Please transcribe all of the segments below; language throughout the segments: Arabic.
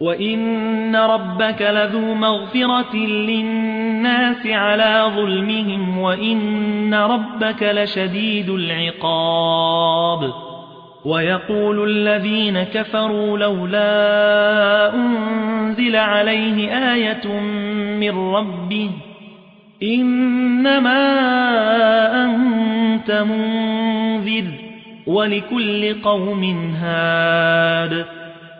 وإن ربك لذو مغفرة للناس على ظلمهم وإن ربك لشديد العقاب ويقول الذين كفروا لولا أنزل عليه آية من ربه إنما أنت منذر ولكل قوم هاد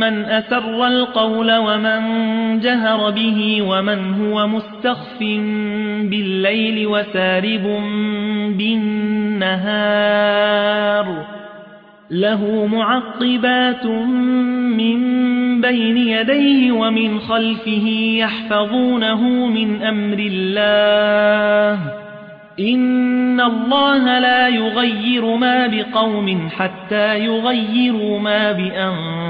من أسر القول ومن جهر به ومن هو مستخف بالليل وسارب بالنهار له معقبات من بين يديه ومن خلفه يحفظونه من أمر الله إن الله لا يغير ما بقوم حتى يغيروا ما بأنفسهم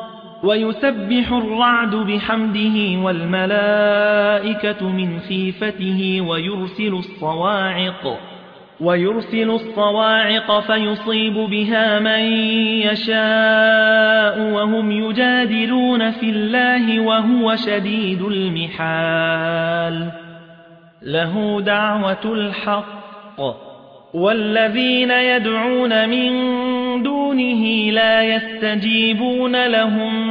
ويسبح الرعد بحمده والملائكة من خيفته ويرسل الصواعق ويرسل الصواعق فيصيب بها من يشاء وهم يجادلون في الله وهو شديد المحال. له دعوة الحق والذين يدعون من دون دونه لا يستجيبون لهم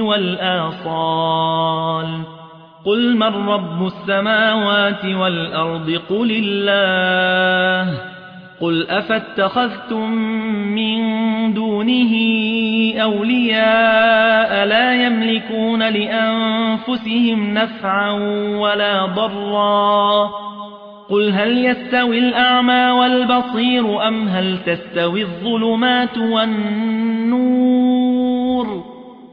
والآصال. قل من رب السماوات والأرض؟ قل الله. قل أفاتخذتم من دونه أولياء لا يملكون لأنفسهم نفعا ولا ضرا. قل هل يستوي الأعمى والبصير أم هل تستوي الظلمات والنور؟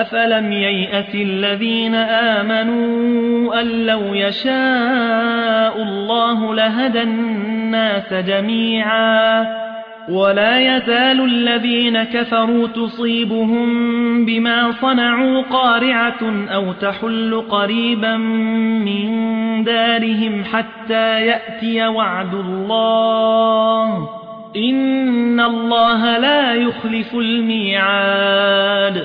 أفلم ييأت الذين آمنوا أن لو يشاء الله لهدى الناس جميعا ولا يزال الذين كفروا تصيبهم بما صنعوا قارعة أو تحل قريبا من دارهم حتى يأتي وعد الله إن الله لا يخلف الميعاد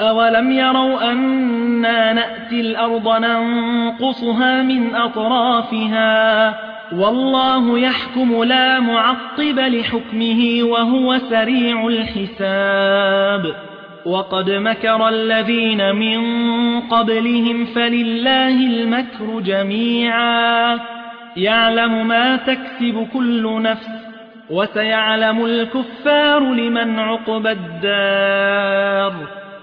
أولم يروا أنا نأتي الأرض ننقصها من أطرافها والله يحكم لا معقب لحكمه وهو سريع الحساب وقد مكر الذين من قبلهم فلله المكر جميعا يعلم ما تكسب كل نفس وسيعلم الكفار لمن عقب الدار